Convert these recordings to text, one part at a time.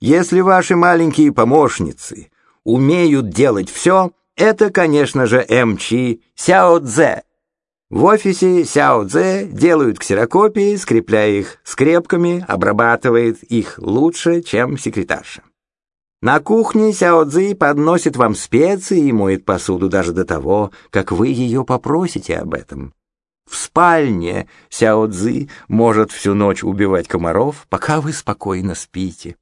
Если ваши маленькие помощницы умеют делать все, это, конечно же, МЧ Сяо Цзэ. В офисе Сяо Цзэ делают ксерокопии, скрепляя их скрепками, обрабатывает их лучше, чем секретарша. На кухне Сяо Цзи подносит вам специи и моет посуду даже до того, как вы ее попросите об этом. В спальне Сяо Цзи может всю ночь убивать комаров, пока вы спокойно спите.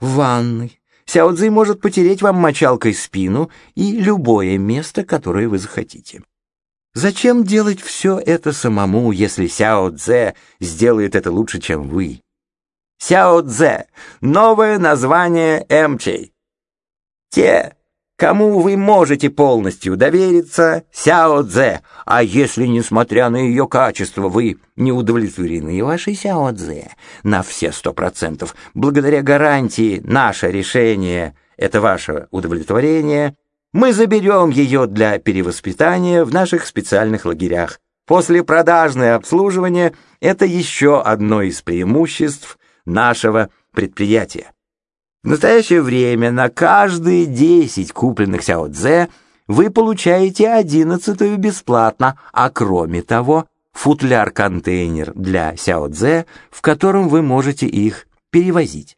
В ванной Сяо Цзи может потереть вам мочалкой спину и любое место, которое вы захотите. Зачем делать все это самому, если Сяо Цзэ сделает это лучше, чем вы? Сяо Цзэ — новое название МЧ. Те, кому вы можете полностью довериться, Сяо Цзэ, а если, несмотря на ее качество, вы не удовлетворены вашей Сяо Цзэ на все сто процентов, благодаря гарантии «наше решение — это ваше удовлетворение», мы заберем ее для перевоспитания в наших специальных лагерях. После продажное обслуживание – это еще одно из преимуществ нашего предприятия. В настоящее время на каждые 10 купленных Сяо Цзэ вы получаете одиннадцатую бесплатно, а кроме того, футляр-контейнер для Сяо Цзэ, в котором вы можете их перевозить.